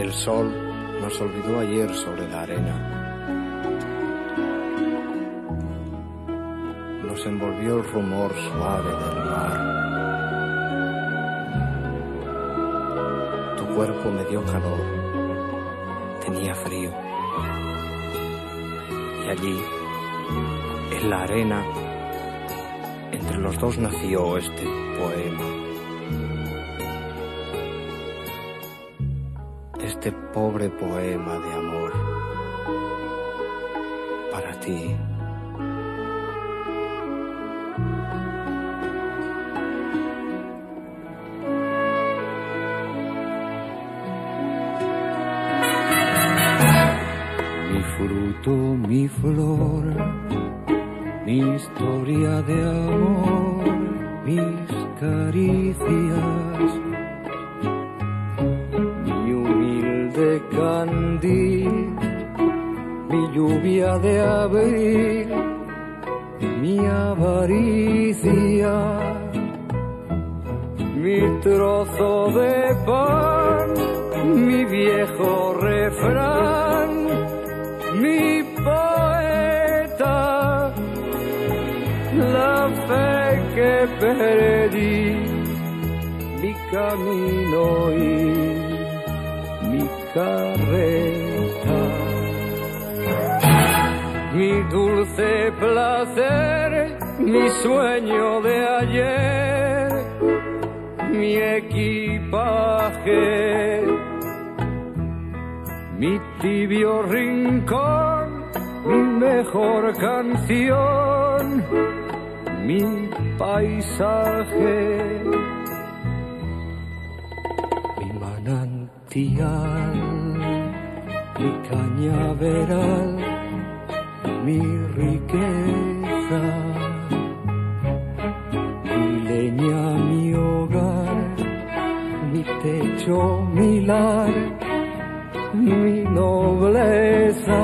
El sol nos olvidó ayer sobre la arena. Nos envolvió el rumor suave del mar. Tu cuerpo me dio calor. Tenía frío. Y allí, en la arena, entre los dos nació este poema. Este pobre poema de amor para ti. Mi fruto, mi flor, mi historia de amor, mis caricias, humilde candil, mi lluvia de abril, mi avaricia, mi trozo de pan, mi viejo refrán, mi poeta, la fe que perdí, mi camino Mi dulce placer, mi sueño de ayer, mi equipaje, mi tibio rincón, mi mejor canción, mi paisaje, mi manantial, mi cañaveral, mi riqueza, mi leña, mi hogar, mi techo, mi lar mi nobleza,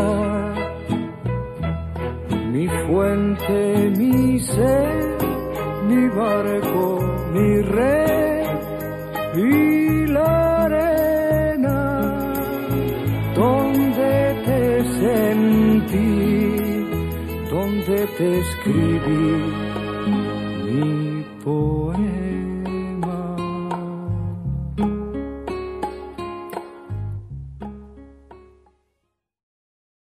mi fuente, mi ser, mi barco, mi red y la arena. Donde te sentí, donde te escribí mi poema.